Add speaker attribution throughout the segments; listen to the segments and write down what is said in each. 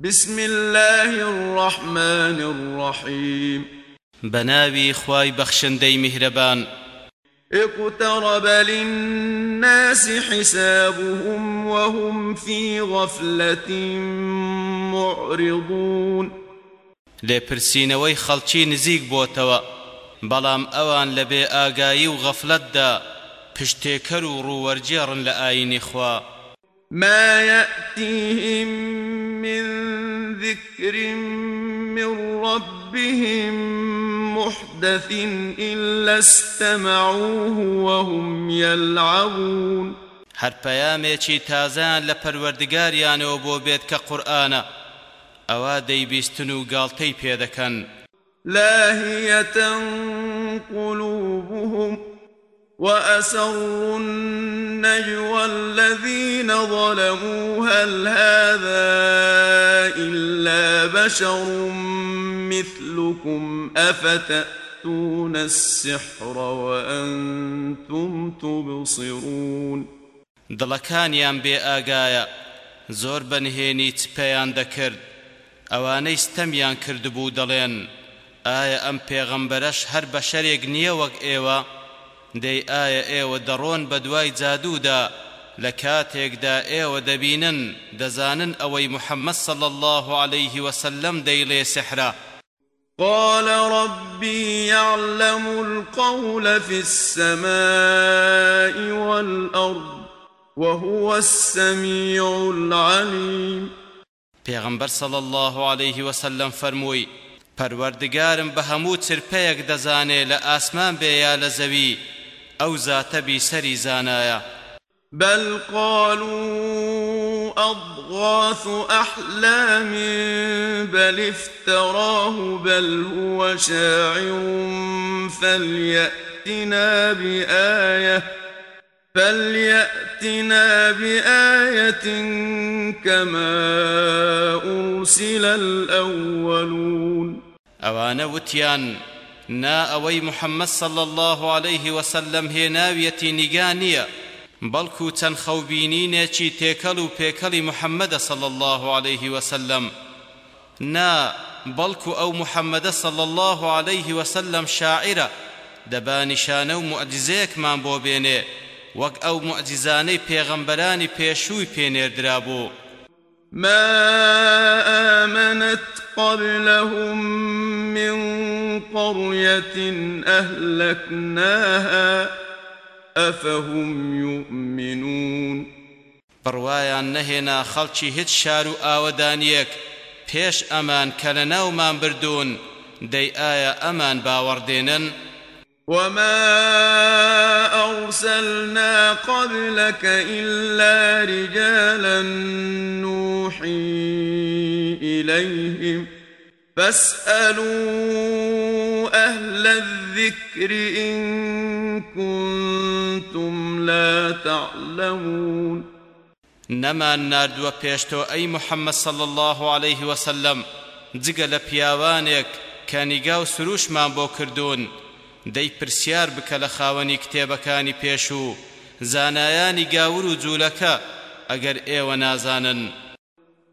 Speaker 1: بسم الله الرحمن الرحيم
Speaker 2: بناوي خواي بخشندي مهربان
Speaker 1: اقترب للناس حسابهم وهم في غفلة معرضون
Speaker 2: لپرسين وي خلچي نزيق بوتوا بلام اوان لبي آقاي وغفلت دا پشتكرو ڕووەرجێڕن لە ئاینی خوا
Speaker 1: ما يأتيهم من ذكر من ربهم محدث إلا استمعوه وهم يلعبون
Speaker 2: هر چی تازان لە پەروەردگاریانەوە بۆ بێت کە قورآە ئەوا دەیبیستن و گاڵتەی پێدەکەن
Speaker 1: لاهیەتەن قلوبهم واسروا النجوى الذين ظلموا هل هذا الا بشر مثلكم افتاتون
Speaker 2: السحر وانتم تبصرون دڵەکانیان بێ ئاگایە زۆر بەنهێنیت پێیان دەکرد ئەوانەی ستەمیان کردبوو دەڵێن ئایا ام پێغەمبەرەش هر بەشەرێک نییە وەک ايوه دەی ئایا ئێوە دەڕۆن بە دوای جادوودا دا کاتێکدا ئێوە دەبینن دەزانن ئەوەی محەممەد صلى الله عليه وسلم دەیڵێ سحرا
Speaker 1: قال ربي يعلم القول في السماء والأرض وهو السميع
Speaker 2: العليم پیغمبر صلى الله عليه وسلم فرموي پروردگارم بهمو همو چرپیک دزانه لآسمان بیا لزوی او زاتە سري زانايا
Speaker 1: بل قالوا أضغاث أحلام بل افتراه بل هو شاعر فليأتنا بآية فليأتنا بآية كما
Speaker 2: أرسل الأولون أوان وتيان نا اوي محمد صلى الله عليه وسلم هي نیگا نییە بلكو چەند خەوبینینێکی تێکەل و پێکەلی محەممەدە سەڵ الله عليه وسلم نا بەڵکو ئەو محەممەدە سەڵ الله عليه وسلم شاعرە دەبا نیشانە و معجزەیەکمان بۆ بێنێ وەک ئەو معجزانەی پێغەمبەرانی پێشووی پێنێردرا بوو ما
Speaker 1: امنت قبلهم من قريه
Speaker 2: اهلكناها افهم يؤمنون بڕوایان نەهێنا خەڵکی هیچ شارو آودانيك پیش امان کلناو کە بردون ناومان بردوون امان ئایا ئەمان باوەڕدێنن وما أرسلنا
Speaker 1: قبلك إلا رجالا يوحي إليهم فاسألوا أهل
Speaker 2: الذكر إن كنتم لا تعلمون نما ناردوە پێشتۆ أي محمد صلى الله عليه وسلم جگە لە پیاوانێک کەنیگا و سروشمان بو كردون دي پرسیار بکە لە خاوەنی کتێبەکانی پێش و زانایانی گاور و جوولەکە ئەگەر نازانن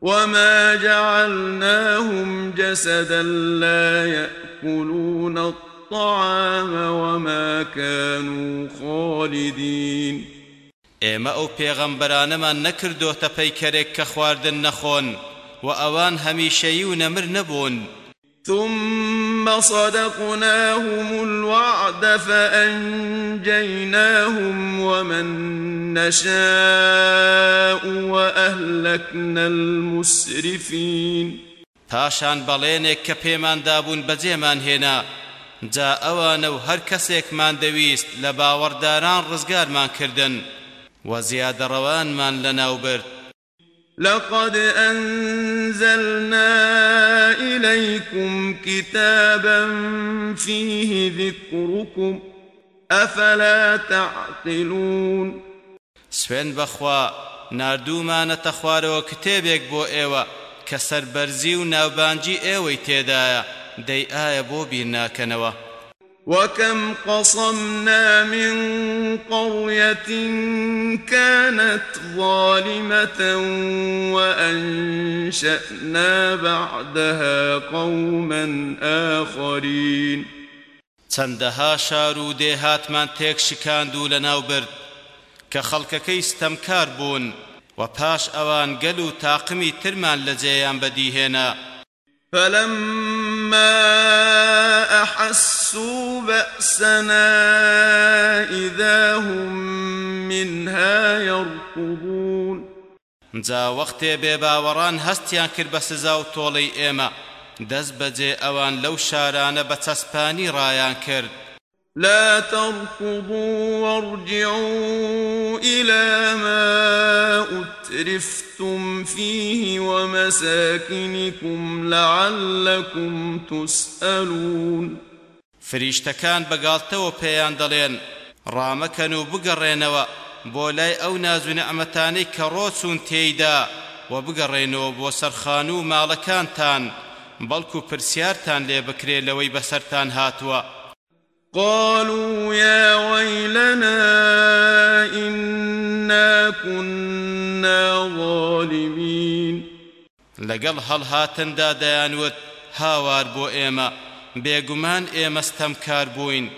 Speaker 2: وما
Speaker 1: جعلناهم جسدا لا ياكلون
Speaker 2: الطعام وما كانوا خالدين ئێمە ئەو پێغەمبەرانەمان نەکردۆتە پەیکەرێک کە خواردن نەخۆن و ئەوان هەمیشەیی و نەمر نەبوون ثم صدقناهم
Speaker 1: الوعد فأنجيناهم ومن نشاء وأهلكنا المسرفين
Speaker 2: پاشان بەڵێنێک دابون پێماندابوون من هێنا جا ئەوانە و هەر کەسێکمان دەویست لە رزگار من کردن و من لناو برد لقد انزلنا
Speaker 1: اليكم كتابا فيه ذكركم
Speaker 2: افلا تعقلون سوێن بخوا نردوومانەتە خوارەوە کتێبێک بۆ يكبو کە كسر و نوبانجي ئێوەی تيدايا دي ئایە بۆ بیر
Speaker 1: وكم قصمنا من قرية كانت ظالمة وأنشأنا
Speaker 2: بعدها قوما آخرين چەندەها شارو و من تێک شکاند دولا لەناو برد کە خەڵکەکەی ستەمکار بوون و پاش ئەوان گەل تاقمی ترمان لەجێیان بەدیهێنا
Speaker 1: فلما ما أحسوا بأسنا إذا هم منها يركضون
Speaker 2: جا وقت بيبا وران هستيان بە سزا طولي تۆڵەی ئێمە دەست أوان ئەوان لەو شارانە بە
Speaker 1: لا تركضوا وارجعوا إلى ما أت أترفتم فيه
Speaker 2: ومساكنكم لعلكم تسألون فریشتەکان بەگاڵتەوە پێیان دەڵێن ڕامەکەن و بگەڕێنەوە بۆ لای ئەو نازوونە ئەمەتانەی کە ڕۆچون تێیدا و بگەڕێنەوە بۆ سەرخان و ماڵەکانتان بەڵکو پرسیارتان لێ بکرێ لەوەی بەسەرتان هاتووە
Speaker 1: قالوا يا ويلنا إنا
Speaker 2: كنا
Speaker 1: ظالمين
Speaker 2: لقل هل هاتن دادان ود هاوار بو إيما بيقمان إيما استمكار بوين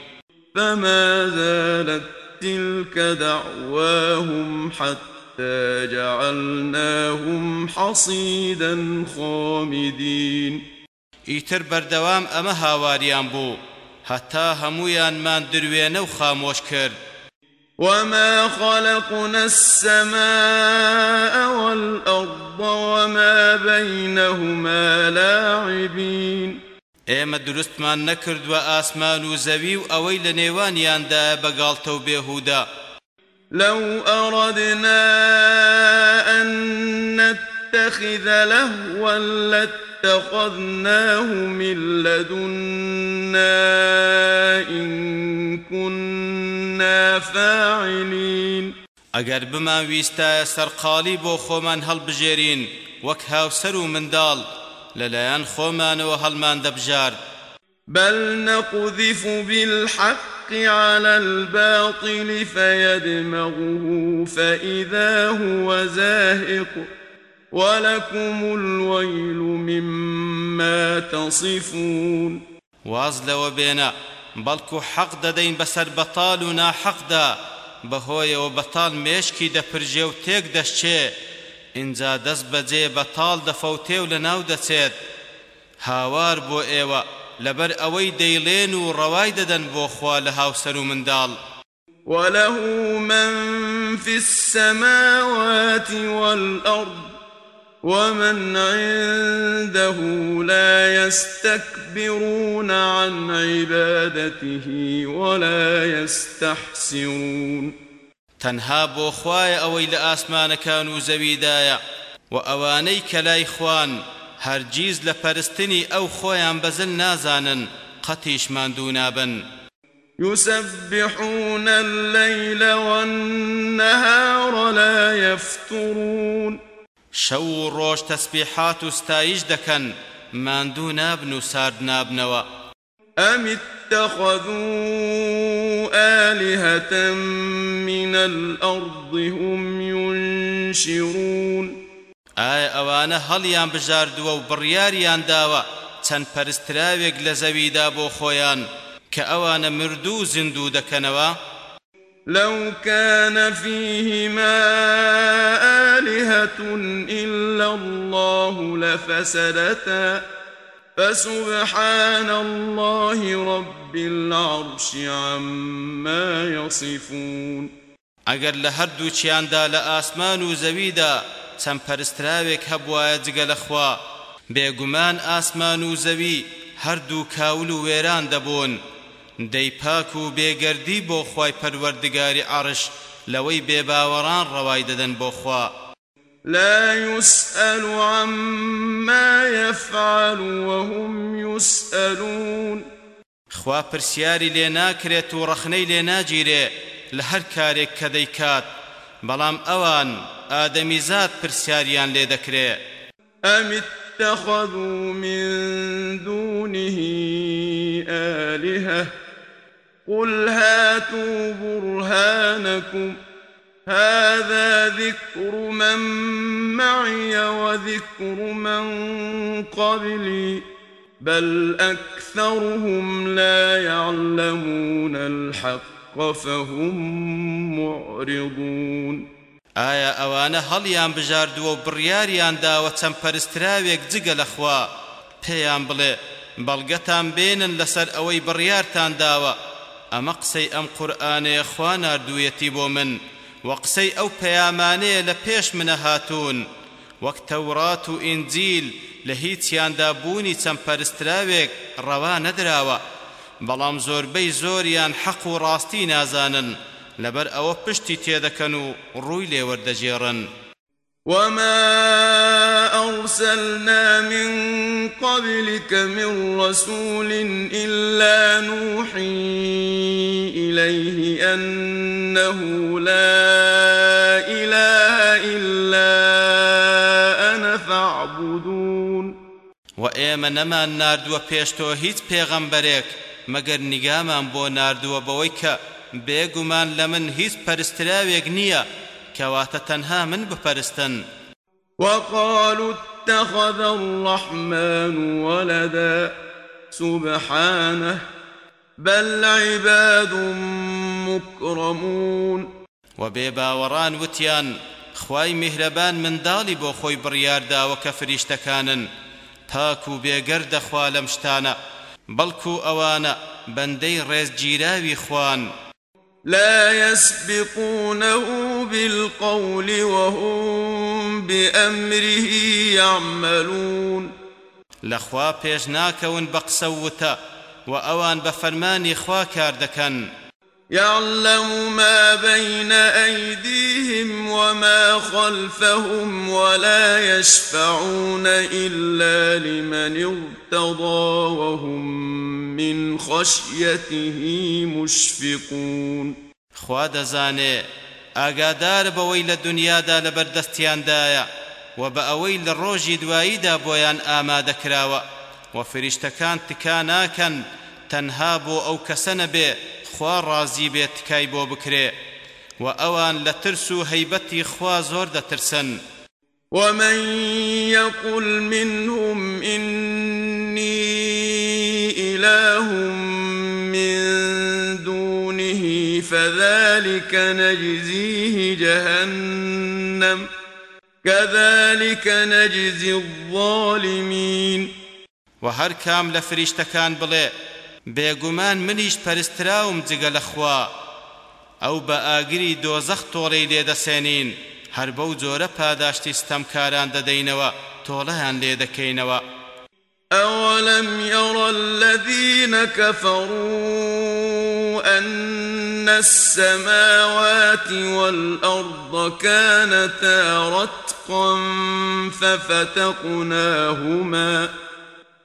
Speaker 1: فما زالت تلك دعواهم حتى جعلناهم حصيدا
Speaker 2: خامدين ايتر بردوام اما هاواریان بوو هەتا هەمویانمان دروێنە و وخاموش کرد وما خلقنا
Speaker 1: السماء والأرض وما
Speaker 2: بينهما لاعبين ايما درست نەکردووە نكرد و زەوی و ئەوەی لە نێوانیاندا بەگاڵتەو لو
Speaker 1: أردنا أن ئەنەت نتخذ لهوا لاتخذناه من لدنا
Speaker 2: إن كنا فاعلين اگر بما ویستایە هل بجيرين وكهاو سرو من دال للايان منداڵ لەلایەن خۆمانەوە من دبجار بل نقذف بالحق على الباطل فيدمغه
Speaker 1: فإذا هو زاهق ولكم الويل
Speaker 2: مما تصفون وازل وبينا بلكو حق ددين بسر بطال ونا حق دا بهوي وبطال مشكي دپرجي و تيك دشچه انجا دس بجي بطال دفوتي ولناو دسيت هاوار بو ايوا لبر اوي ديلين وروايد دن بو خوال هاوسر مندال وله من في السماوات والأرض ومن
Speaker 1: عنده لا يستكبرون عن عبادته
Speaker 2: ولا يستحسرون تنهاب وخوايا أويل ئەوەی كانوا ئاسمانەکان وأوانيك لا إخوان هرجيز کە أو خوان هەرگیز لە قتيش ئەو خۆیان يسبحون الليل والنهار لا يفترون شەو و ڕۆژ تەسبیحات و ستایش دەکەن ماندوو نابن و سارد نابنەوە ئەمی اتخذوا آلهة من الأرض
Speaker 1: هم ينشرون
Speaker 2: ئایا ئەوانە هەڵیان بژاردووە و بڕیاریان داوە چەند پەرستراوێک لە زەویدا بۆ خۆیان کە ئەوانە مردوو زیندوو دەکەنەوە؟ لو كان فيهما آلهة إلا الله
Speaker 1: لفسدتا فسبحان الله رب
Speaker 2: العرش عما يصفون اگر لهر دو دا لآسمان و پرستراوی چەند پەرستراوێک هەبوایە خوا بیگو من آسمان و هر دو کاول و وێران دەبوون دەی پاک و بێگەردی بۆ خوای پەروەردگاری عرش لەوەی بێباوەڕان ڕەوای دەدەن بۆ خوا
Speaker 1: لا يسأل عما
Speaker 2: يفعل وهم يسألون خوا پرسیاری لێ ناکرێت و ڕەخنەی لێ ناگیرێ لە هەر کارێک کە دەیکات بەڵام ئەوان ئادەمیزاد پرسیاریان لێ دەکرێت ئەمی
Speaker 1: اتخذوا من دونه آلهة قل هاتوا برهانكم هذا ذكر من معي وذكر من قبلي بل اكثرهم لا
Speaker 2: يعلمون الحق فهم معرضون ئایا ئەوانە هەڵیان بژاردووە و بڕیاریان داوە چەند پەرستراوێک جگە لەخوا پێیان بڵێ بەڵگەتان بێنن لەسەر ئەوەی بڕیارتان داوە ئەمە قسەی ئەم قورآانەیە خوا نردوویەتی بۆ من وە قسەی ئەو پەیامانەیە لە پێش منە هاتوون وەک تەورات و ئینجیل لە هیچیاندا بوونی چەند پەرستراوێک ڕەوا نەدراوە بەڵام زۆربەی زۆریان حەق و ڕاستی نازانن لەبەر ئەوە پشتی تێدەکەن و ڕووی لێوەردەجێڕن
Speaker 1: وما أرسلنا من قبلك من رسول إلا نوحي إليه أنه لا
Speaker 2: إله إلا أنا فاعبدون وإيما نما ناردوا بيشتو هيت بيغمبريك مگر نگامان بۆ ناردووە بەوەی کە بێگومان لە من هیچ پەرستراوێک نییە کەواتە تەنها من بپەرستن وقالوا اتخذ الرحمن ولدا سبحانه بل عباد مكرمون وبيبا وتيان وتیان خوای من دالي بو خوي بڕیارداوە کە فریشتەکانن پاک تاكو بێگەردەخوا لەم بلكو اوانا بندي رز جيراوي خوان لا يسبقونه بالقول وهم بأمره يعملون لخوا پیش ناکەون بە قسە و ئەوان بە خوا کار يعلم ما بين ايديهم
Speaker 1: وما خلفهم ولا يشفعون الا لمن ارتضى وهم من خشيته
Speaker 2: مشفقون خواد زاني أقادار بويل الدنيا دنیادا لە دايا وبأويل الروجي دوايدا بويان آما دواییدا وفرشتكان تكاناكا تنهابوا أو كسنبئ خوا رازی بێت کای بۆ بکرێ و ئەوان لە ترس و هەیبەتی خوا زۆر دەترسن ومن يقل منهم
Speaker 1: إني إله من دونه فذلك نجزيه
Speaker 2: جهنم كذلك نجزي الظالمين وهر كام لفريشتكان بلئ بێگومان منیش پەرستراوم جگە لەخوا ئەو بە ئاگری دۆزەخ تۆڕی لێدەسێنین هەر بەو جۆرە پاداشتی ستەمکاران دەدەینەوە تۆڵەیان لێدەکەینەوە
Speaker 1: أولم ير الذين كفروا أن السماوات والأرض كانتا رتقا ففتقناهما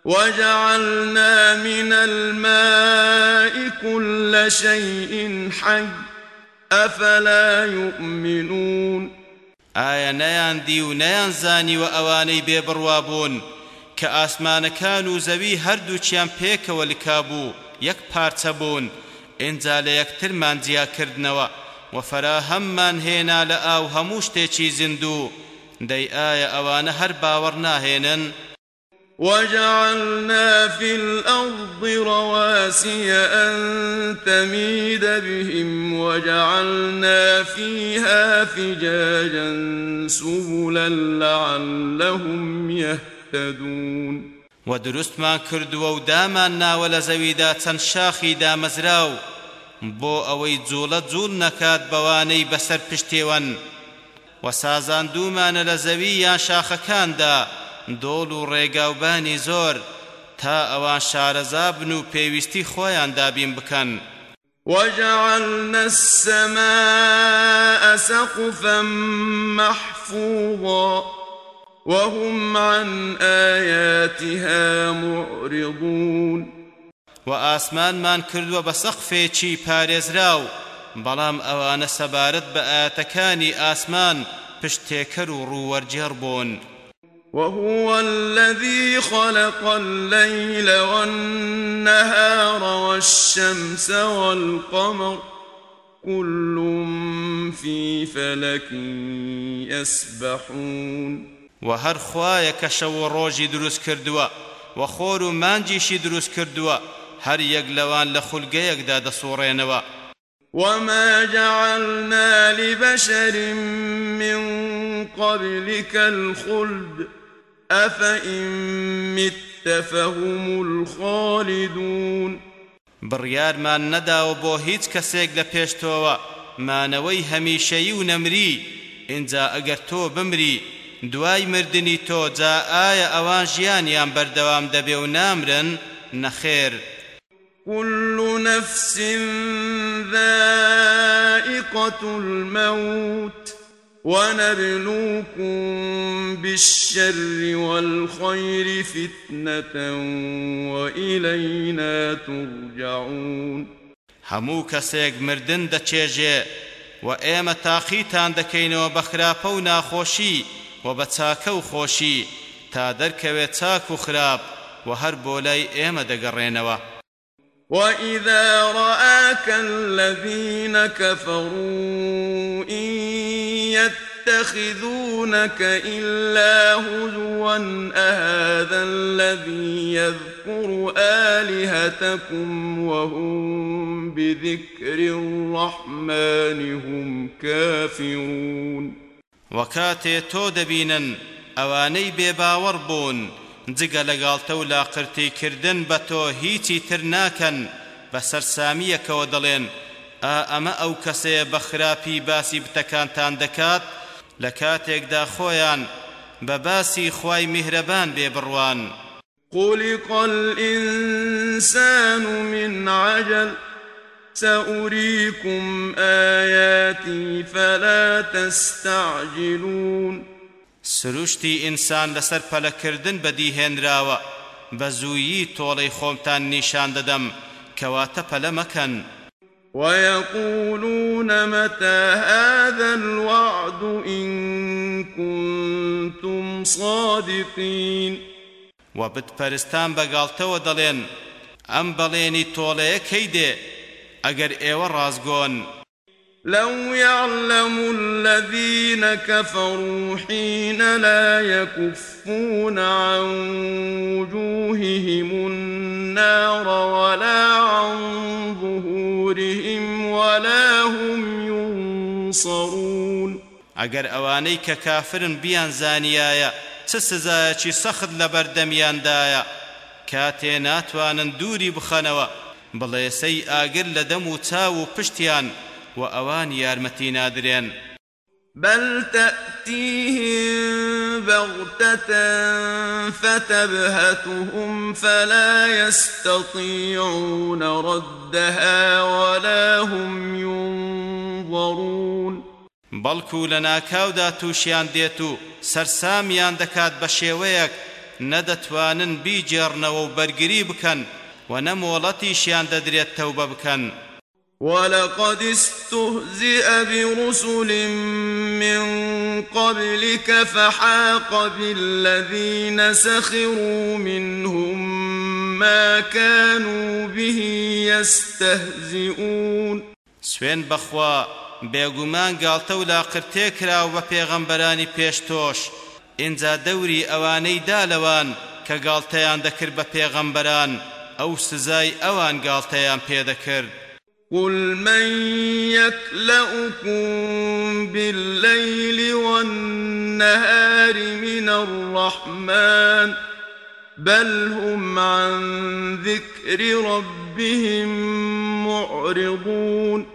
Speaker 1: وجعلنا من الماء
Speaker 2: كل شيء حي أفلا يؤمنون آية نەیاندی و نەیانزانی و ئەوانەی بێبڕوابوون كأسمان كانوا و هردو هەردووچیان پێکەوە والكابو يك پارچە بوون ئینجا لە یەکترمان جیاکردنەوە و فەراهەممان هێنا لە ئاو هەموو شتێکی زیند و دەی ئایا آية ئەوانە وجعلنا في الأرض رواسي أن
Speaker 1: تميد بهم وجعلنا فيها
Speaker 2: فجاجا سبلا لعلهم يهتدون ودرست ما کردووە و دامان ناوە زويدا زەویدا چەند شاخی بو اوي ئەوەی زول نكاد بواني بسر بەسەر وسازان و سازاندوومانە يا شاخ یان دۆڵ و ڕێگاوبانی زۆر تا ئەوان شارەزا بن و پێویستی خۆیان دابین بکەن
Speaker 1: وجعلنا السماء سقفا محفوظا وهم عن
Speaker 2: آياتها معرضون وآسمان من كردوا بسقفي چي پارزراو بەڵام ئەوانە سەبارەت بە ئاتەکانی ئاسمان پشتێکەر و ڕووەرجێڕ بوون. وهو الذي خلق الليل والنهار والشمس
Speaker 1: والقمر كل في فلك
Speaker 2: يسبحون وهر خوايا كشو روجي دروس كردوا وخورو مانجيشي دروس كردوا هر يقلوان لخلقه داد صورينوا
Speaker 1: وما جعلنا لبشر من قبلك الخلد أفإن
Speaker 2: مت فهم الخالدون بڕیار مان نەداوە بۆ هیچ کەسێک لە پێشتۆوە مانەوەی هەمیشەیی و نەمری اینجا ئەگەر تۆ بمری دوای مردنی تۆ جا آية ئەوان ژیانیان بەردەوام دەبێ و نامرن نخير كل
Speaker 1: نفس ذائقة الموت ونبلوكم بالشر والخير
Speaker 2: فتنة وإلينا ترجعون همو کەسێک مردن دا دەچێژێ و ئێمە تاخيتان دا بە خراپە و ناخۆشی و بە خوشي تا دەرکەوێت چاک و خراپ و هر بولاي لای دا دەگەڕێنەوە وإذا رآك الذين كفروا إن
Speaker 1: يتخذونك إلا هزوا أهذا الذي يذكر آلهتكم وهم
Speaker 2: بذكر الرحمن هم كافرون وكاتي تودبينا أواني بێباوەڕ بوون جگە لەگاڵتە و لاقرتیکردن بە تۆ هیچی تر ناکەن بە سەرسامیەکەوە دەڵێن ئا آه، ئەمە ئەو کەسەیە بە خراپی باسی بتەکانتان دەکات لە کاتێکدا خۆیان بە باسی خوای میهرەبان بێ بڕوان
Speaker 1: قولق الإنسان من عجل
Speaker 2: سأريكم آياتي فلا تستعجلون سروشتی ئینسان لەسەر پەلەکردن بەدیهێنراوە بە زوویی تۆڵەی خۆمتان نیشان دەدەم کەواتە پەلە مەکەن
Speaker 1: ويقولون متى هذا الوعد
Speaker 2: إن كنتم صادقين وبد پرستان بقالتو دلين ام بليني توليك هيدي اگر ايوه رازقون لو يعلم الذين
Speaker 1: كفروا حين لا يكفون عن وجوههم النار ولا عن
Speaker 2: ظهورهم ولا هم ينصرون اگر اوانيك كافر بيان زانيايا تسزايا چي سخد لبردميان دايا بەردەمیاندایە کاتێ ناتوانن دووری بخەنەوە بڵێسەی ئاگر لە دەم و وأوان يارمتي نادرين
Speaker 1: بل تأتيهم بغتة فتبهتهم فلا يستطيعون ردها
Speaker 2: ولا هم
Speaker 1: ينظرون
Speaker 2: بل كولنا ناکاودا توشيان ديتو سرساميان دكات بشيويك ندتوان بيجرنا وبرقريبكن ونمولتي شيان ددريت توببكن
Speaker 1: ولقد استهزئ برسل من قبلك فحاق بالذين سخروا
Speaker 2: منهم ما كانوا به يستهزئون سوين بخوا بيغمان قالتو لا لاقرتێ کراو بە پێغەمبەرانی پێشتۆش ئینجا دەوری ئەوانەی دالەوان کە گاڵتەیان دەکرد بە پێغەمبەران ئەو سزای ئەوان قل من يكلؤكم بالليل
Speaker 1: والنهار من الرحمن
Speaker 2: بل هم عن ذكر ربهم معرضون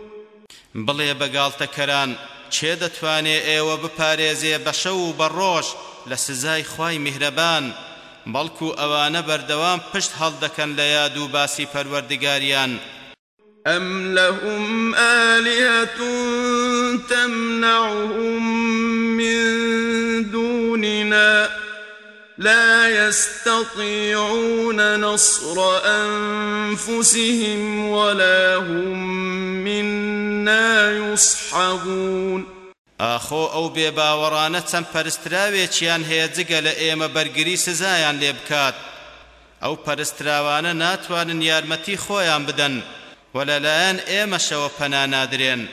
Speaker 2: بل بەگاڵتەکەران چێ دەتوانێ ئێوە بپارێزێ بە شەو و بەڕۆژ لە سزای خوای میهرەبان بەڵکو ئەوانە بەردەوام پشت حال لە یاد و باسی پەروەردگاریان أَمْ
Speaker 1: لَهُمْ آلِهَةٌ تَمْنَعُهُمْ مِنْ دُونِنَا لَا يَسْتَطِيعُونَ نَصْرَ أَنْفُسِهِمْ وَلَا
Speaker 2: هُمْ مِنَّا يُصْحَبُونَ أَخُو أَوْ بێباوەڕانە چەند پەرستراوێکیان هِيَ جگە لە ئێمە بەرگری لِيَبْكَاتْ أَوْ بکات ئەو ناتوان ناتوانن یارمەتی خُوَيَانْ بِدَنْ ولا ايما شو پنا نادرين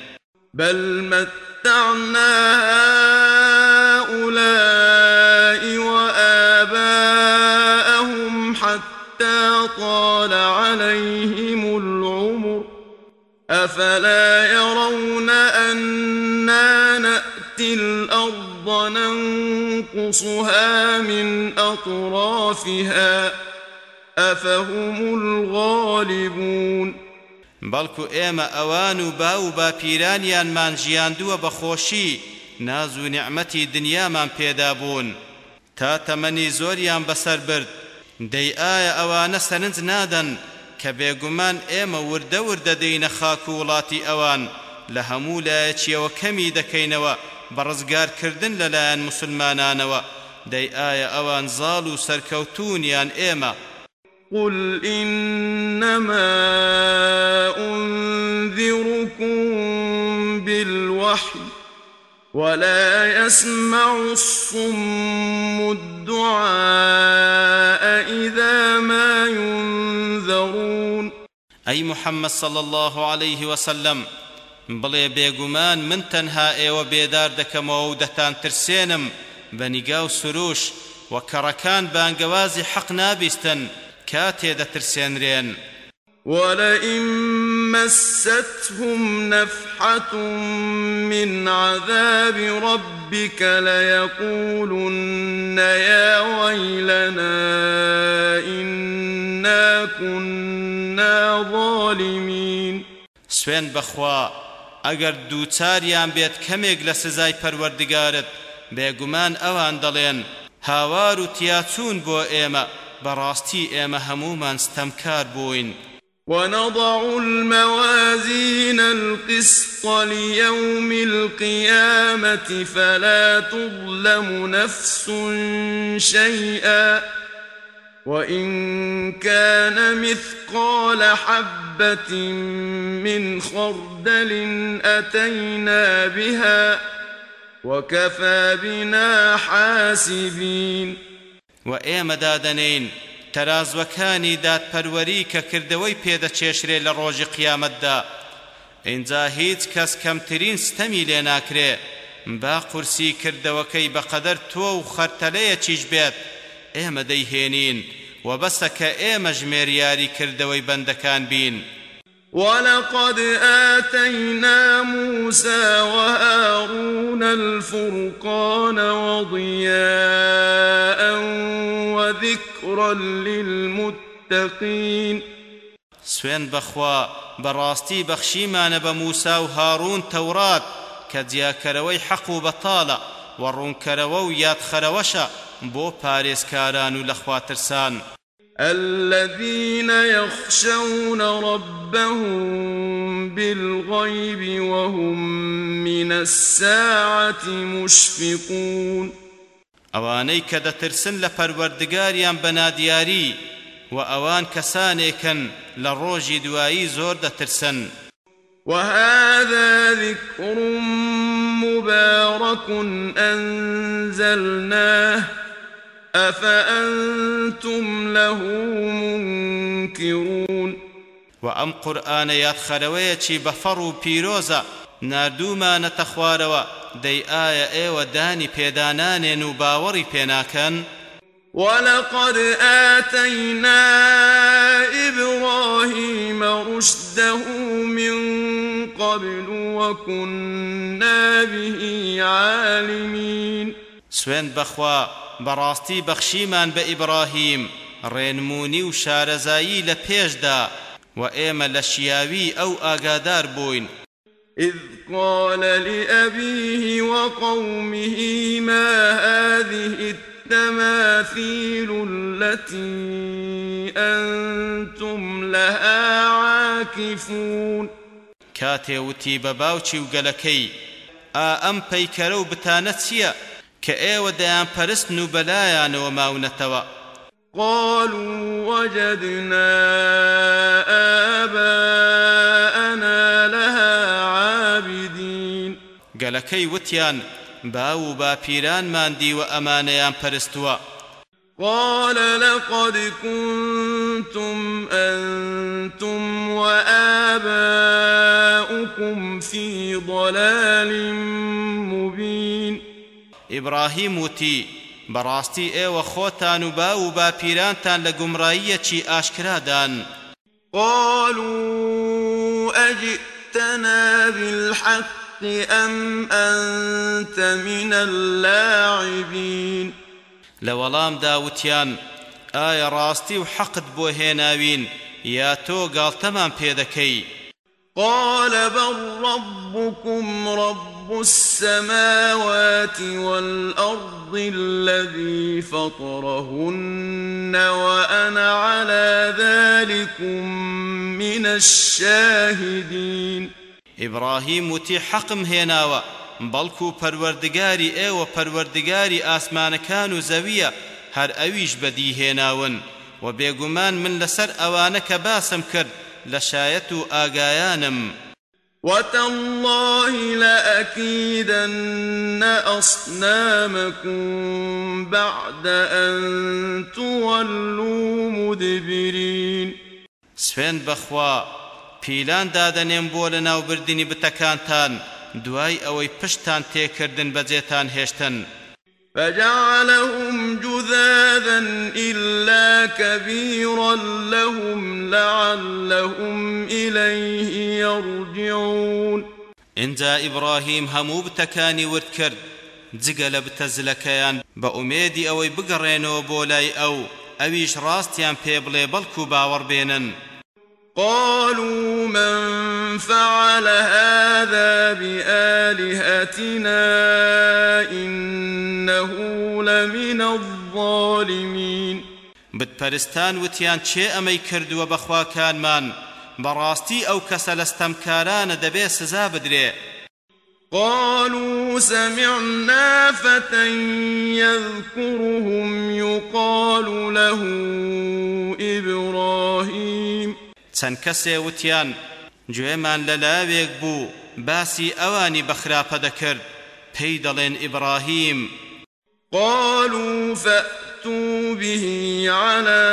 Speaker 2: بل متعنا هؤلاء وآباءهم
Speaker 1: حتى طال عليهم العمر أفلا يرون أنا نأتي الأرض ننقصها من أطرافها
Speaker 2: أفهم الغالبون بەڵکو ئێمە ئەوان و با و باپیرانیانمان ژیاندووە بە خۆشی ناز و نعمەتی دنیامان پێدا بوون تا تەمەنی زۆریان بەسەر برد دەی ئایا ئەوانە سەرنج نادەن کە بێگومان ئێمە وردە وردە دەینە خاک و وڵاتی ئەوان لە هەموو لایەکیەوە کەمی دەکەینەوە بە ڕزگارکردن لەلایەن مسلمانانەوە دەی ئایا ئەوان زاڵ و سەرکەوتونیان ئێمە
Speaker 1: قل انما انذركم بالوحي ولا يسمع الصم الدعاء
Speaker 2: اذا ما ينذرون اي محمد صلى الله عليه وسلم بلي بيغمان من تنها اي وبيدار دك مودتان ترسينم ترسێنم سروش وكركان کەڕەکان بانگەوازی حەق كاتي رين ولئن
Speaker 1: مستهم نفحة من عذاب ربك ليقولن يا ويلنا
Speaker 2: إنا كنا ظالمين سوين بخوا ئەگەر دووچاریان بێت کەمێک لە سزای پەروەردگارت بێگومان ئەوان دەڵێن هاوار و تیاچوون بۆ براستي إما همومان استمكار بوين ونضع الموازين القسط ليوم القيامة
Speaker 1: فلا تظلم نفس شيئا وإن كان مثقال حبة من خردل أتينا بها
Speaker 2: وكفى بنا حاسبين و ئێمە دادەنین تەرازوەکانی دادپەروەری کە کردەوەی پێدەچێشرێ لە ڕۆژی قیامەتدا ئینجا هیچ کەس کەمترین ستەمی لێ ناکرێ با قورسی کردەوەکەی بەقەدەر تۆ و خەرتەلەیەکیش بێت ئێمە دەیهێنین و بەسە کە ئێمە ژمێریاری کردەوەی بەندەکان بین ولقد
Speaker 1: آتينا موسى وهارون
Speaker 2: الفرقان وضياء وذكرا للمتقين سوين بخوا براستي بخشي ما موسا موسى وهارون تەورات كديا كروي حق بطالة ورون كروي ڕوونکەرەوە وشا بو باريس كارانو و الذين يخشون ربهم بالغيب وهم من الساعة مشفقون اوانيك کە دەترسن لە پەروەردگاریان بەنادیاری و ئەوان کەسانێکن لە ڕۆژی دوایی زۆر
Speaker 1: وهذا ذكر مبارك أنزلناه أفأنتم
Speaker 2: له منكرون وأم قرآن يدخلويتي بفرو بيروزا ما نتخواروا دي آية ايوة داني بيداناني نباوري بيناكن ولقد
Speaker 1: آتينا إبراهيم رشده
Speaker 2: من قبل وكنا به عالمين سوين بخوا براستي بخشيمان بإبراهيم رينموني وشارزايي لبيجدا وإيما لشياوي أو و بوين إذ قال لأبيه وقومه
Speaker 1: ما هذه التماثيل التي
Speaker 2: أنتم لها عاكفون كاتي وتي باباوشي وقلكي آ أم بيكرو بتانتسيا کە ئێوە دەیان پەرستن و
Speaker 1: قالوا وجدنا آباءنا
Speaker 2: لها عابدين كي وتيان باو بابيران ماندي دیوە ئەمانەیان قال لقد
Speaker 1: كنتم أنتم
Speaker 2: وآباؤكم في ضلال مبين ئیبراهیم وتی بەڕاستی ئێوە خۆتان و با و باپیرانتان لە گومڕاییەکی ئاشکرادان قالوا أجئتنا بالحق أم أنت من اللاعبين لولام داوتيان آية راستي وحقد بوهناوين يا تو قال تمام بيدكي
Speaker 1: قال بل ربكم رب السماوات والأرض الذي فطرهن
Speaker 2: وأنا على ذلكم من الشاهدين إبراهيم تي حقم هناوة بەڵکو پەروەردگاری ئێوە پروردگاري آسمان و زەویە هر اويش بدي و بێگومان من لسر اوانك باسم كرد لە شایەت وتالله لأكيدن أصنامكم بعد أن تولوا مدبرين سفين بخوا پیلان دادنێن بۆ لە ناوبردننی بتەکانتان دوای ئەوەی پشتان تێکردن بەجێتان هێشتن فجعلهم جذاذا إلا كبيرا لهم لعلهم إليه يرجعون اینجا إبراهيم هەموو بتەکانی ورد کرد جگە لە بتەزلەکەیان أو بقرينو بولاي او اويش راستيان ئەو ئەویش ڕاستیان قالوا من فعل هذا بآلهتنا إنه لمن الظالمين وتيان وتیان چێ ئەمەی کردووە كان بەڕاستی براستي أو لەستەمکارانە دەبێ سزا بدرێ قالوا سمعنا فتى يذكرهم يقال له إبراهيم چەند کەسێ وتیان گوێمان لە لاوێک بوو باسی ئەوانی بەخراپە دەکرد پێی دەڵێن ئیبراهیم قالوا فأتوا به على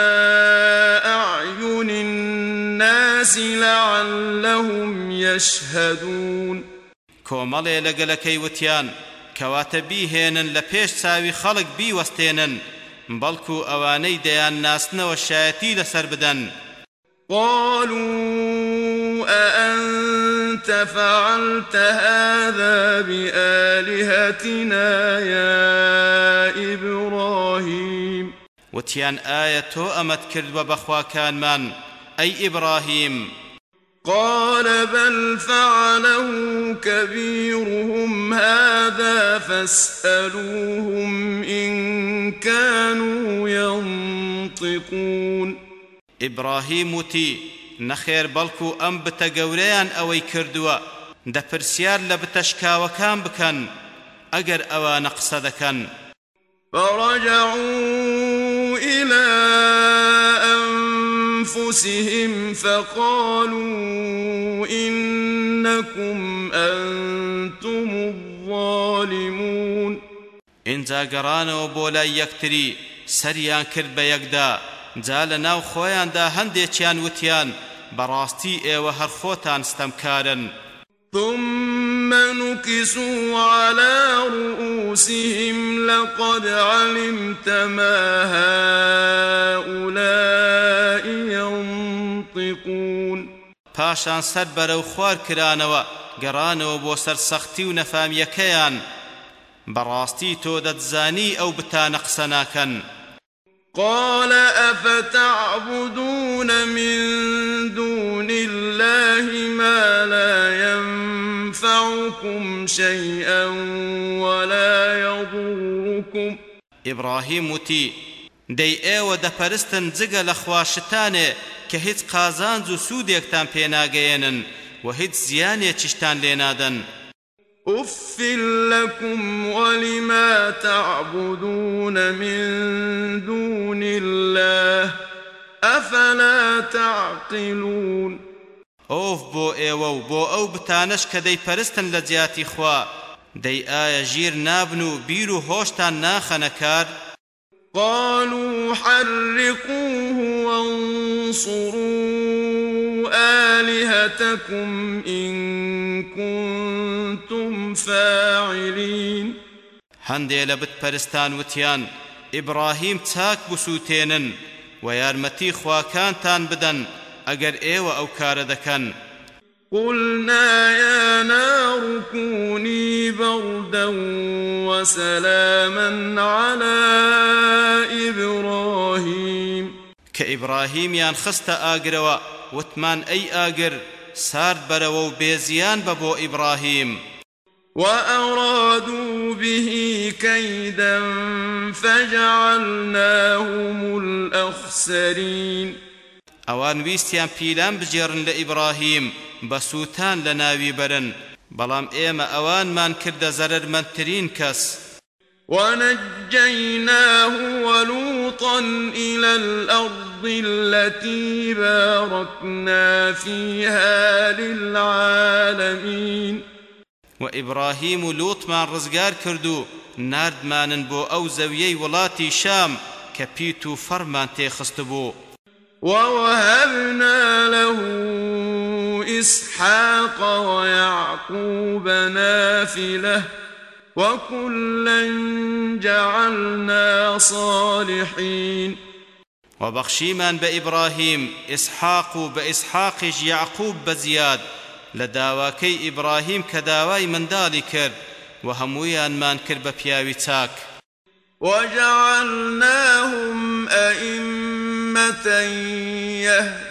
Speaker 2: أعين الناس لعلهم يشهدون کۆمەڵێ لەگەلەکەی وتیان کەواتە بیهێنن لە پێش چاوی خەڵک بیوەستێنن بەڵکو ئەوانەی دەیان ناسنەوە شایەتی لەسەر بدەن
Speaker 1: قالوا أأنت فعلت هذا بآلهتنا
Speaker 2: يا إبراهيم وتيان آية أمت كرد وبخوا كان من أي إبراهيم قال
Speaker 1: بل فعله كبيرهم هذا
Speaker 2: فاسألوهم إن كانوا ينطقون ئیبراهیم وتی نەخێر بەڵکو ئەم بتە گەورەیان ئەوەی کردووە دەپرسیار لە بتەشکاوەکان بکەن ئەگەر ئەوانە قسە دەکەن
Speaker 1: فَرَجَعُوا إِلَى أَنفُسِهِمْ فَقَالُوا إِنَّكُمْ أَنْتُمُ الظَّالِمُونَ
Speaker 2: إِنْ جَاءَ بُولَا يَكْتَرِي سَرِيَانْ كِرْبَ يَكْدَا جا لە ناو خۆیاندا هەندێکیان وتیان بەڕاستی ئێوە هەر خۆتان ستەمکارن
Speaker 1: ثم نكسوا على رؤوسهم لقد علمت ما هؤلاء
Speaker 2: ينطقون پاشان سەر بەرەو خوار کرانەوە گەڕانەوە بۆ سەرسەختی و نەفامیەکەیان بەڕاستی تۆ دەتزانی ئەو بتانە قسە ناکەن قال
Speaker 1: افتعبدون من دون الله ما لا ينفعكم شيئا ولا
Speaker 2: يضركم ابراهيم تي دي ئێوە دا پرستن لە خواشتانێ کە قازان زو سود يكتان پيناگينن و هیچ چشتان لينادن
Speaker 1: أف لكم ولما تعبدون من دون الله
Speaker 2: أفلا تعقلون أوف بو إيوو بو أو ئەو بتانەش کە دەی پەرستن خوا دي آي جير نابنو بيرو هوشتان ناخنكار قالوا حرقوه
Speaker 1: وانصروا آلهتكم
Speaker 2: إن كنتم فاعلين هەندێ لبت بتپەرستان وتيان إبراهيم تاك بسووتێنن و یارمەتی خواكان تان بدن ئێوە ئەو او دەکەن
Speaker 1: قلنا يا نار كوني بردا
Speaker 2: وسلاما على إبراهيم كإبراهيم يان خست آقر وتمان أي آقر سار بروا بيزيان ببو إبراهيم وأرادوا به كيدا فجعلناهم الأخسرين أوان ويستيان بيلان بجيرن لإبراهيم لناوي برن بلام ايما اوان من كرد زرر من ترين كس ونجيناه ولوطا إلى الأرض التي باركنا فيها للعالمين وإبراهيم لوط من رزقار كردو نارد مانن بو أو زويي ولاتي شام كبيتو فرمان تيخستبو
Speaker 1: ووهبنا له إسحاق ويعقوب نافلة وكلا
Speaker 2: جعلنا صالحين وبخشيمان بإبراهيم إسحاق بإسحاق يعقوب بزياد لداواكي إبراهيم كداواي من ذلك وهمويان مان كرب بياوي تاك
Speaker 1: وجعلناهم أئمة يهدون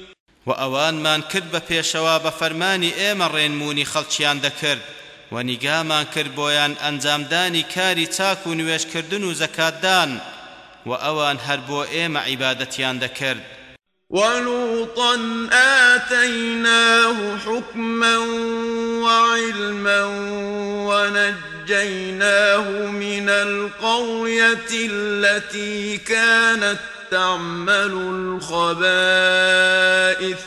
Speaker 2: وأوان ئەوانمان کرد بە پێشەوە بە فەرمانی ئێمە ڕێنمونی خەڵکیان دەکرد و نیگامان کرد بۆیان ئەنجامدانی کاری چاک و نوێشکردن و زەکاتدان و ئەوان هەر ولوطا
Speaker 1: آتيناه حكما وعلما ونجيناه من القرية التي كانت تعمل الخبائث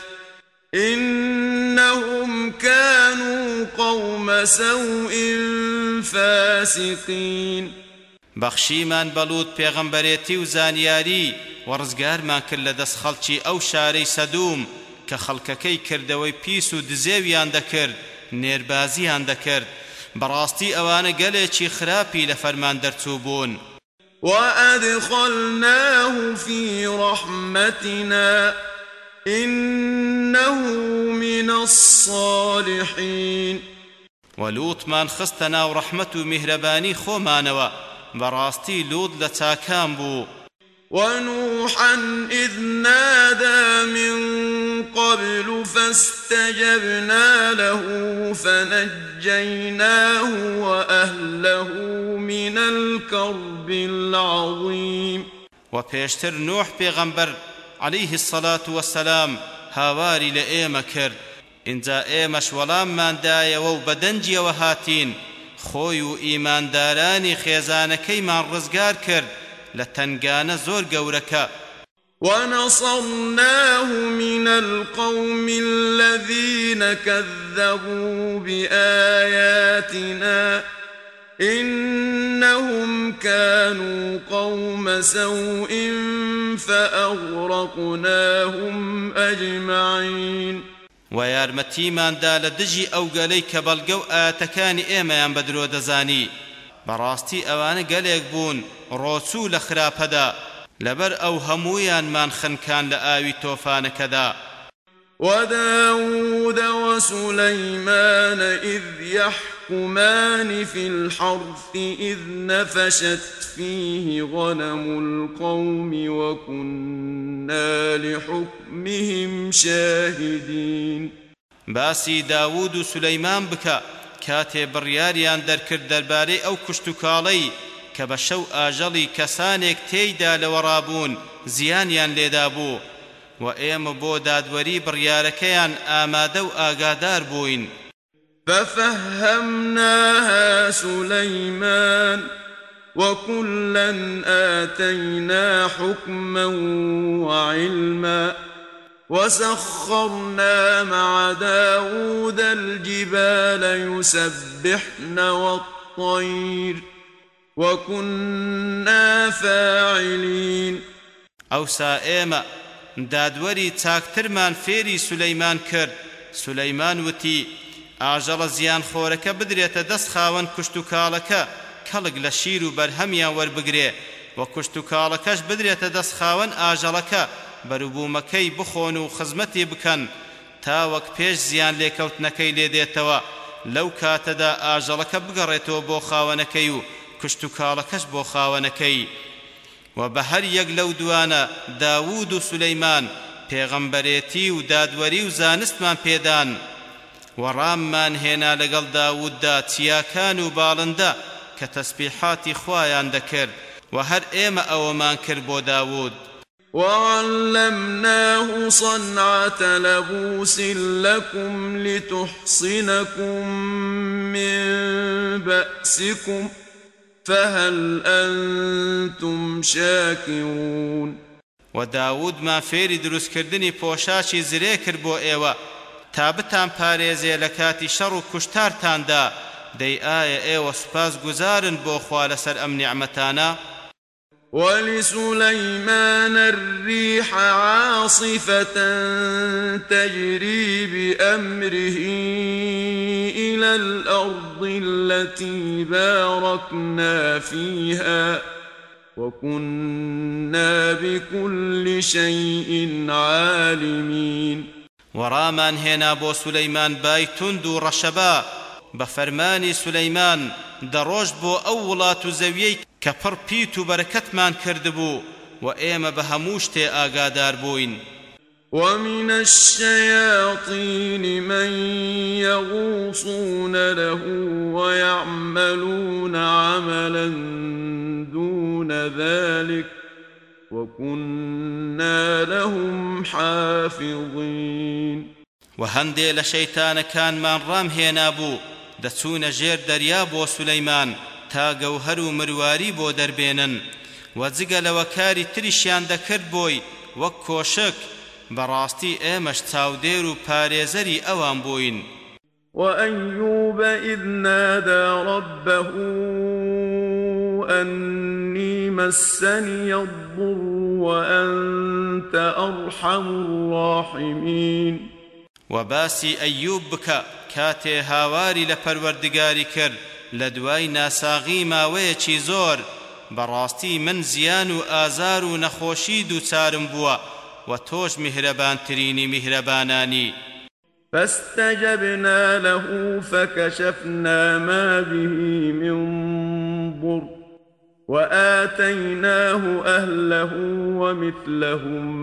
Speaker 1: إنهم كانوا قوم
Speaker 2: سوء فاسقين بەخشیمان بەلووت پێغەمبەرێتی و زانیاری وەڕزگارمان کرد لە دەست خەڵکی ئەو شارەی سەدوم کە كردوي کردەوەی پیس كرد دزێویان دەکرد براستي دەکرد بەڕاستی ئەوانە خرابي خراپی لە
Speaker 1: وادخلناه في رحمتنا
Speaker 2: انه من الصالحين ولوط من خستنا ورحمته مهرباني خومانەوە براستي لود لە چاکان
Speaker 1: ونوحا إذ نادى من قبل فاستجبنا له
Speaker 2: فنجيناه وأهله من الكرب العظيم وبيشتر نوح پیغمبر عليه الصلاة والسلام هاواري لئيما كرد أيما ئێمەش وەڵاممان دایەوە و وهاتين خوي إيمان داراني خيزان كيما رزقار كر لە زور قورك ونصرناه من
Speaker 1: القوم الذين كذبوا بآياتنا إنهم كانوا
Speaker 2: قوم سوء فأغرقناهم أجمعين ويارمتي من دال دجي أو قليك بلقو آتكان إيما ينبدرو دزاني بەڕاستی ئەوانە گەلێک خراب هذا لە خراپەدا لەبەر ئەو هەموویانمان خنكان لآوي توفان تۆفانەکەدا وداود وسليمان إذ
Speaker 1: يحكمان في الحرث إذ نفشت فيه غنم القوم وكنا لحكمهم
Speaker 2: شاهدين باسي داود سليمان بكا کاتێ بڕیاریان دەرکرد دەربارەی ئەو کوشتتوکاڵەی کە بە شەو ئاژەڵی کەسانێک تێیدا لەوەڕابوون زیانیان لێدا بوو و ئێمە بۆ دادوەری بڕیارەکەیان ئامادە و ئاگادار بووین
Speaker 1: ففهمناها سليمان وكلا آتينا حكما وعلما وسخرنا مع داود الجبال
Speaker 2: يسبحن والطير وكنا فاعلين ئەوسا ئێمە دادوەری چاکترمان فێری سولەیمان کرد سولەیمان وتی ئاژەڵە زیان خۆرەکە بدرێتە دەست خاوەن کوشت و کاڵەکە کەڵک لە شیر و بەرهەمیان وەربگرێ وە کوشت و کاڵەکەش بدرێتە دەست خاوەن ئاژەڵەکە بەروبوومەکەی بخۆن و خزمەتی بکەن تاوەک پێش زیان لێکەوتنەکەی لێدێتەوە لەو کاتەدا ئاژەڵەکە بگەڕێتەوە بۆ خاوەنەکەی و کشت و کاڵەکەش بۆ خاوەنەکەی و بە هەر یەک لەو دوانە داوود و سولەیمان پێغەمبەرێتی و دادوەری و زانستمان پێدان و ڕاممان هێنا لەگەڵ داووددا چیاکان و باڵندە کە تەسبیحاتی خوایان دەکرد و هەر ئێمە ئەوەمان کرد بۆ داوود وعلمناه صنعة
Speaker 1: لبوس لكم لتحصنكم
Speaker 2: من بأسكم فهل أنتم شاكرون وداود ما فيري دروس كردني زرێ زريكر بو ايوا تابتان بتان لكاتي شر کاتی شەڕ و کوشتارتاندا دەی ئایا ئێوە سوپاس گوزارن بۆ خوا ام نعمتانا ولسليمان الريح عاصفة
Speaker 1: تجري بأمره إلى الأرض التي باركنا فيها
Speaker 2: وكنا بكل شيء عالمين ورامان هنا بو سليمان باي تند رشبا بفرماني سليمان دروج بو اولا تزوي كفر بيتو مان كردبو وإيما بهموشتي اگادار بوين ومن الشياطين من يغوصون له
Speaker 1: ويعملون عملا دون
Speaker 2: ذلك وكنا لهم حافظين وهندي لشيطان كان من رام هنا دەچوونە ژێر دەریا بۆ سولەیمان تا گەوهەر و مرواری بۆ دەربێنن و جگەلەوە کاری تریشیان دەکرد بۆی وەک کۆشک بەڕاستی ئێمەش چاودێر و پارێزەری ئەوان بووین وأيوب إذ
Speaker 1: نادى ربه أني
Speaker 2: مسني الضر وأنت أرحم الراحمين و باسی ئەیوب بکە کاتێ هاواری لە پەروەردگاری کرد لە دوای ناساغی ماوەیەکی زۆر بەڕاستی من زیان و ئازار و نەخۆشی دووچارم بووە و تۆش میهرەبانترینی میهرەبانانی
Speaker 1: فاستجبنا له فكشفنا ما به من ضر واتيناه اهله ومثلهم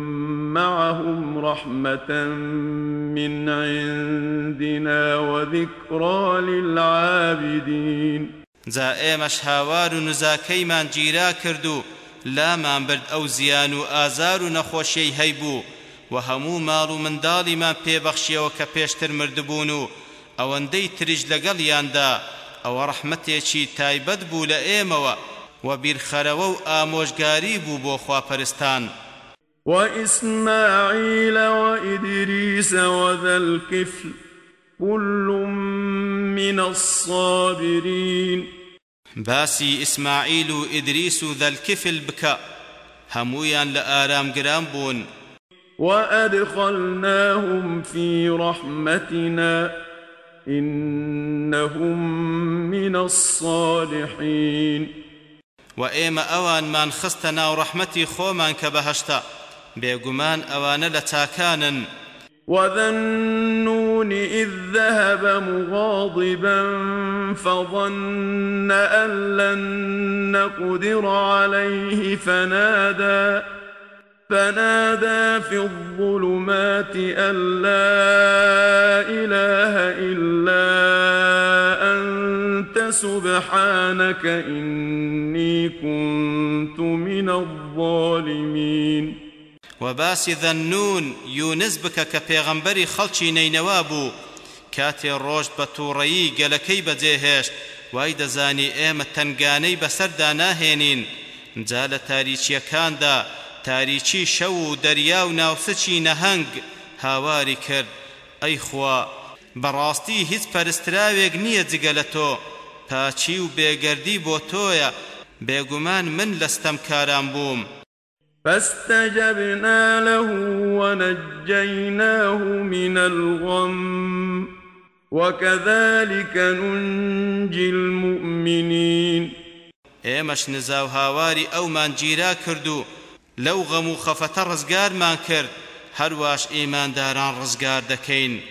Speaker 1: معهم رحمه
Speaker 2: من عندنا وذكرى للعابدين جا ئێمەش هاوار و نزاکەیمان گیرا کرد و لامان برد ئەو زیان و ئازار و نەخۆشیەی هەیبوو من هەموو ماڵ و منداڵیمان پێبەخشیەوە کە پێشتر مردبوون و ئەوەندەی تریش لەگەڵیاندا ئەوە ڕەحمەتێکی تایبەت بوو و بیرخەرەوە و ئامۆژگاری پرستان وإسماعيل وإدريس وذا الكفل كل من الصابرين باسي إسماعيل وإدريس ذا الكفل بكا همويا لآرام جرامبون وأدخلناهم في رحمتنا إنهم من الصالحين و أوان من خستنا ناو ڕەحمەتی كبهشتا کە أوان بێگومان ئەوانە
Speaker 1: وذا النون إذ ذهب مغاضبا فظن أن لن نقدر عليه فنادى فنادى في الظلمات أن لا إله إلا سبحانك إني كنت من
Speaker 2: الظالمين وباسی ذنون یونس بکە کە پێغەمبەری خەڵکی نینەوا بوو کاتێ ڕۆژ بە تووڕەیی گەلەکەی بەجێهێشت وای دەزانی ئێمە تنگانەی بەسەردا ناهێنین جا لە تاریچیەکاندا تاریچی شەو و دەریا و ناوسچی نەهەنگ هاواری کرد ئەی خوا بەڕاستی هیچ پەرستراوێک نییە جگە تاچی و بگردی با تویا بێگومان من کارم بوم فاستجبنا له ونجيناه من الغم وكذلك ننجي المؤمنين ئێمەش نزااو هاواری ئەومان جیرا کردو لەو غەم و خەفەتە هرواش کرد داران رزقار دكين دا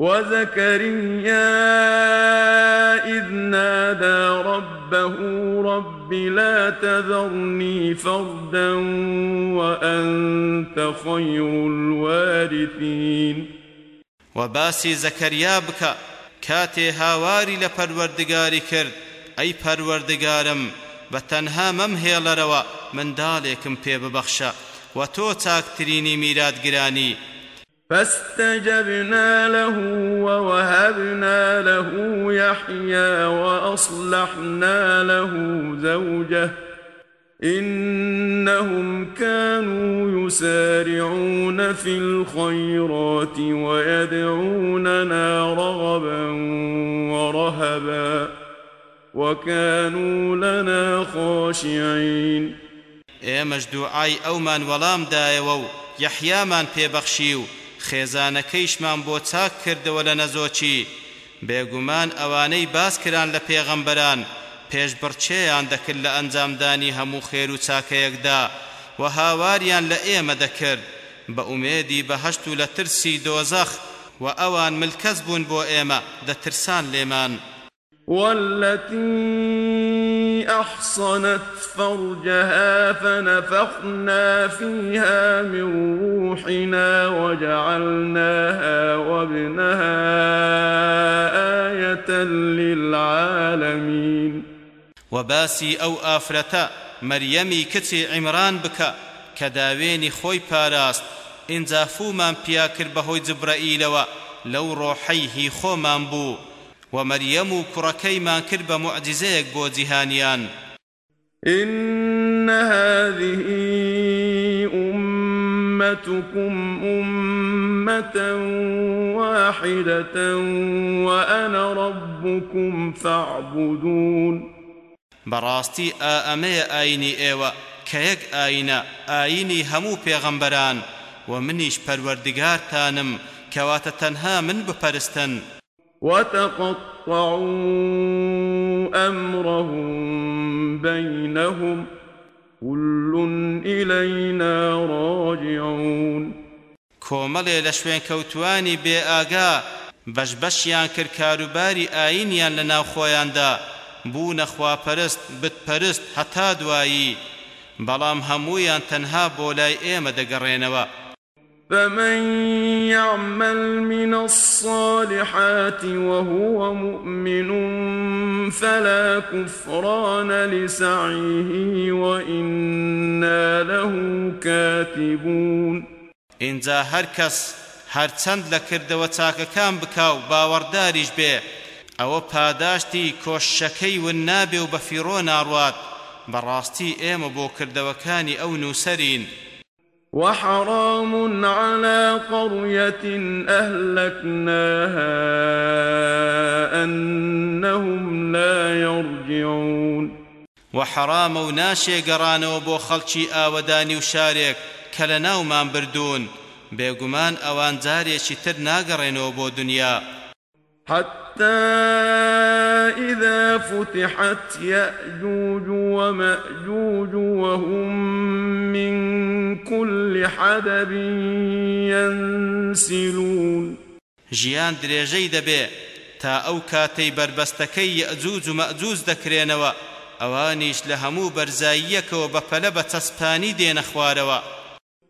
Speaker 2: وزكريا
Speaker 1: إذ نادى ربه رب لا تذرني
Speaker 2: فردا وأنت خير الوارثين وباسي زكريا بك كاتي هاواري لپروردگاري کرد أي پروردگارم بتنها ممهي لروا من داليكم پي ببخشا وتو تاكتريني ميراد گراني
Speaker 1: فاستجبنا له ووهبنا له يحيى واصلحنا له زوجه انهم كانوا يسارعون في الخيرات ويدعوننا رغبا ورهبا
Speaker 2: وكانوا لنا خاشعين ئێمەش او ئەومان ولام دایەوە يحيى یەحیامان پێبەخشی بخشيو خێزانەکەیشمان بۆ چاک کردەوە لە نەزۆچی بێگومان ئەوانەی باس کران لە پێغەمبەران پێشبڕچێیان دەکرد لە ئەنجامدانی هەموو خێر و چاکەیەکدا و هاواریان لە ئێمە دەکرد بە ئومێدی بەهەشت و لە ترسی دۆزەخ و ئەوان ملکەس بوون بۆ ئێمە دەترسان لێمان
Speaker 1: والتي أحصنت فرجها فنفخنا فيها من روحنا وجعلناها وابنها آية
Speaker 2: للعالمين وباسي أو آفرتا مريمي كتي عمران بك كداويني خوي باراست انزافو من بياكر بهوي جبرائيلوا لو روحيه من بو ومريم مەریەم و کوڕەکەیمان کرد بە معجزەیەک
Speaker 1: إن هذه أمتكم أمة واحدة وأنا ربكم فاعبدون
Speaker 2: براستي آمي آيني إيوة كيك آينا آيني همو بيغمبران ومنيش پروردگار تانم كواتتنها من بپرستن
Speaker 1: وتقطعوا أمرهم بينهم كل
Speaker 2: إلينا راجعون کۆمەڵێ لە شوێن کەوتوانی بێ ئاگا بەشبەشیان کرد کاروباری ئاینیان لە ناوخۆیاندا بوونە خواپەرست بتپەرست هەتا دوایی بەڵام هەمویان تەنها بۆ لای ئێمە دەگەڕێنەوە فمن
Speaker 1: يعمل من الصالحات وهو مؤمن فلا كفران لسعيه وإنا
Speaker 2: له كاتبون اینجا هر کس هەرچەند لە کردەوە چاکەکان بکاو باوەڕداریش بێ ئەوە پاداشتی کۆشەکەی ون نابێ و بە فیڕۆ ناڕوات بەڕاستی ئێمە بۆ کردەوەکانی او نووسەرین
Speaker 1: وحرام على قرية أهلكناها أنهم
Speaker 2: لا يرجعون وحرام وناشي قران وبو خلشي آوداني ئاوەدانی و شارێک بردون بيقمان أوان بردوون بێگومان ئەوان جارێکی تر حتى إذا فتحت يأجوج ومأجوج وهم
Speaker 1: من كل حدب ينسلون
Speaker 2: جيان درێژەی دەبێ تا ئەو کاتەی بربەستەکەی یەجووج و مەجووج اوانيش لهمو برزايك هەموو بەرزاییەکەوە بەپەلە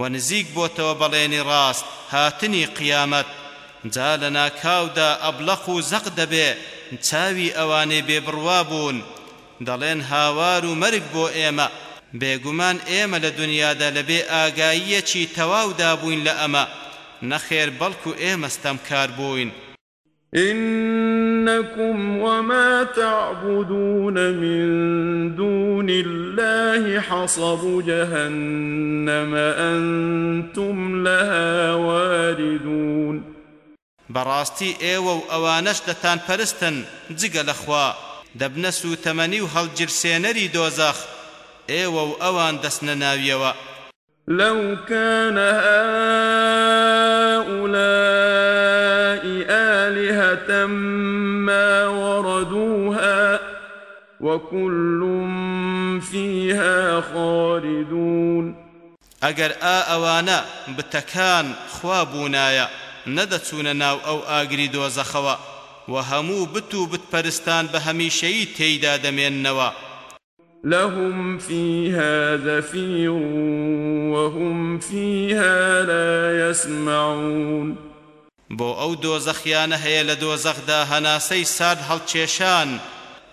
Speaker 2: و نزیک بۆتەوە بەڵێنی ڕاست هاتنی قیامەت جا لە ناکاودا ئەبلەق و زەق دەبێ چاوی ئەوانێ بێبڕوا بوون دەڵێن هاوار و مەرگ بۆ ئێمە بێگومان ئێمە لە دنیادا لەبێ ئاگاییەکی تەواودا بووین لە ئەمە نەخێر بەڵکو ئێمەستەمکار بووین
Speaker 1: انكم وما تعبدون من دون الله حصب جهنم
Speaker 2: انتم لها واردون براستي ايوا اوانش دتان پرستن جگل اخوا دبنسو تمنيو هل جرسينري دوزخ ايوا اوان دسنا ناويوا
Speaker 1: لو كان هؤلاء آلهة ما وردوها
Speaker 2: وكل فيها خالدون اگر آوانا ئەوانە بتەکان ندتون ناو او ئاگری دۆزەخەوە و بتو بتپرستان و بتپەرستان بە هەمیشەی تێیدا
Speaker 1: لهم فيها زفير وهم
Speaker 2: فيها لا يسمعون بۆ ئەو دۆزەخیانە هەیە لە دۆزەخدا هەناسەی سارد هەڵکێشان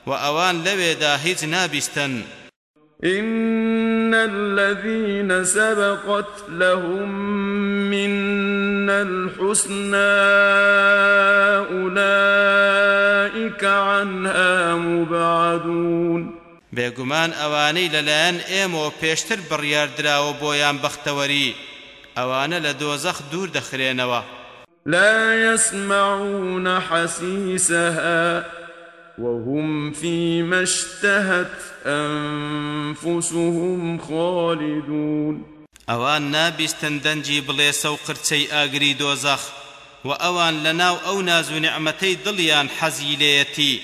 Speaker 2: و ئەوان لەوێدا هیچ نابیستن
Speaker 1: إن الذين سبقت لهم منا الحسنى
Speaker 2: أولئك عنها مبعدون بێگومان ئەوانەی لەلایەن ئێمەوە پێشتر بڕیاردراوە بۆیان بەختەوەری ئەوانە لە دۆزەخ دوور دەخرێنەوە لا
Speaker 1: يسمعون حسيسها وهم فيما اشتهت
Speaker 2: أنفسهم خالدون اوان نابیستن دەنجی بڵێسە و قرچەی ئاگری دوزخ واوان ئەوان لەناو نعمتي ناز و نعمەتەی دڵیان حەزی لێەتی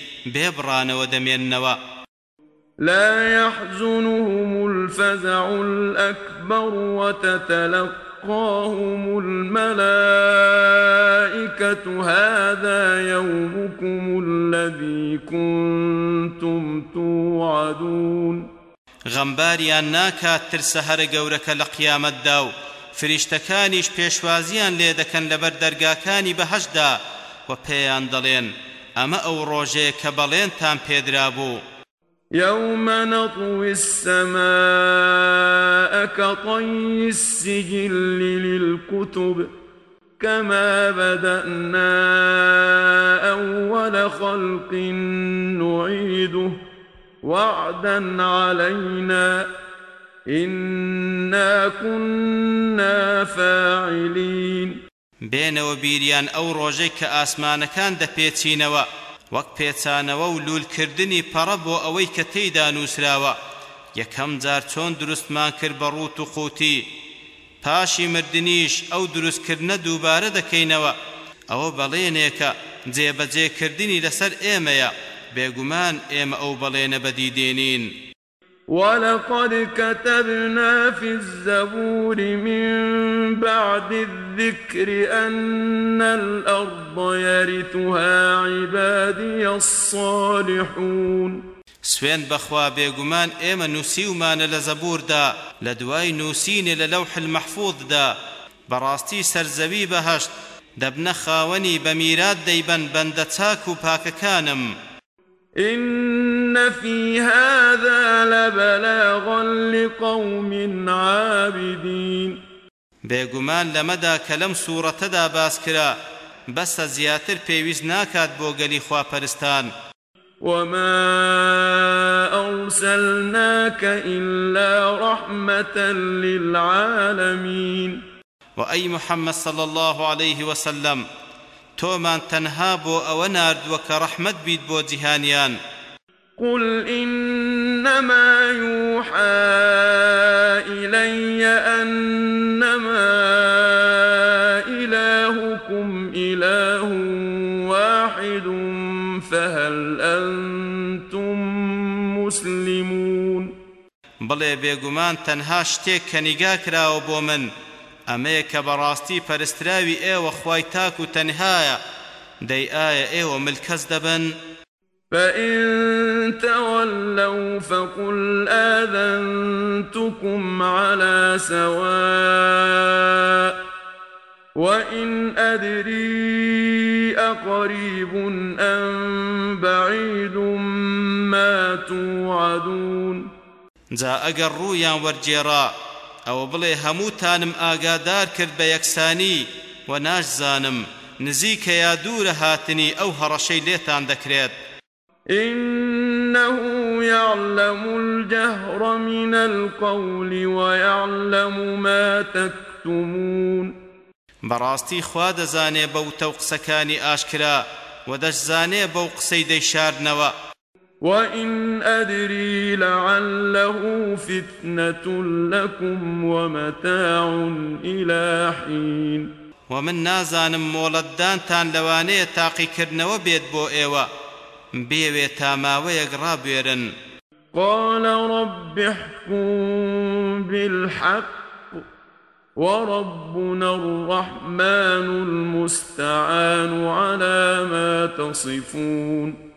Speaker 1: لا يحزنهم الفزع الأكبر وتتلقى تلقاهم الملائكة هذا يومكم الذي كنتم
Speaker 2: توعدون غەمباریان ناکات ترسە هەرە گەورەکە لقيام الدو و فریشتەکانیش پێشوازیان لێ دەکەن لەبەر دەرگاکانی بەهەشدا و پێیان دەڵێن تام بيدرابو
Speaker 1: يوم نطوي السماء كطي السجل للكتب كما بدأنا أول خلق نعيده
Speaker 2: وعدا علينا إنا كنا فاعلين بين وبيريان أو روجيك آسمان كان ئاسمانەکان نوى وەک پێچانەوە و لولکردنی پەڕە بۆ ئەوەی کە تێیدا نووسراوە یەکەم جار چۆن دروستمان کرد بە ڕوت و قوتی پاشی مردنیش ئەو دروستکردنە دووبارە دەکەینەوە ئەوە بەڵێنێکە جێبەجێکردنی لەسەر ئێمەیە بێگومان ئێمە ئەو بەڵێنە بەدیدێنین
Speaker 1: ولقد كتبنا في الزبور من بعد الذكر أن الأرض
Speaker 2: يرثها عبادي الصالحون سوين بخوا بيقمان ايما نسيو لە لزبور دا لدواي نووسینێ للوح المحفوظ دا براستي سرزوي بهشت دەبنە خاوەنی بە میرات دەیبەن بەندە ان في هذا لبلاغا لقوم عابدين بيغمان لمدا كلم سورة دا باسكرا بس زياتر زیاتر ناكاد ناکات خواه پرستان وما أرسلناك إلا رحمة للعالمين وأي محمد صلى الله عليه وسلم تومان تنها بو ئەوە ناردووە کە ڕەحمەت بیت بۆ قل
Speaker 1: إنما يوحى إلي أنما إلهكم إله واحد فهل أنتم مسلمون
Speaker 2: بڵێ بيقومان تنهاش تيك کەنیگا کراوە بۆ ئەمەیە کە بەڕاستی پەرستراوی ئێوە خوای تاک و تەنهایە دەی ئایە ئێوە ملکەس فإن تولوا
Speaker 1: فقل آذنتكم على سواء وإن أدري
Speaker 2: أقريب أم بعيد ما توعدون جاء أقر رؤيا ئەوە بڵێ هەمووتانم ئاگادار کرد بە یەکسانی و ناشزانم نزیکە یا دوورە هاتنی ئەو هەڕەشەی لێتان دەکرێت
Speaker 1: إنه يعلم الجهر من القول ويعلم ما
Speaker 2: تكتمون براستي خواد زاني بو توقسكاني آشكرا ودش زاني بو قسيدي شارنوا وان
Speaker 1: ادري
Speaker 2: لعله فتنه لكم ومتاع الى حين ومن مولدان تان لواني تاقي كِرْنَو بيت بو ايوا بيوي ويقراب رابيرن قال رب احكم بالحق
Speaker 1: وربنا الرحمن المستعان على
Speaker 2: ما تصفون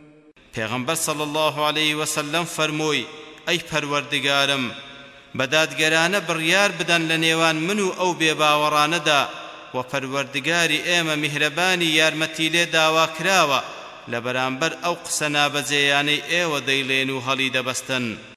Speaker 2: پیغمبر صلی الله علیه وسلم فرموی ای پروردگارم بەدادگەرانە بڕیار بدەن لە نێوان من و ئەو بێباوەڕانەدا و پەروەردگاری ئێمە میهرەبانی یارمەتی لێ داوا کراوە لە بەرامبەر ئەو قسە نابەجێیانەی ئێوە دەیڵێن و هەڵی دەبەستن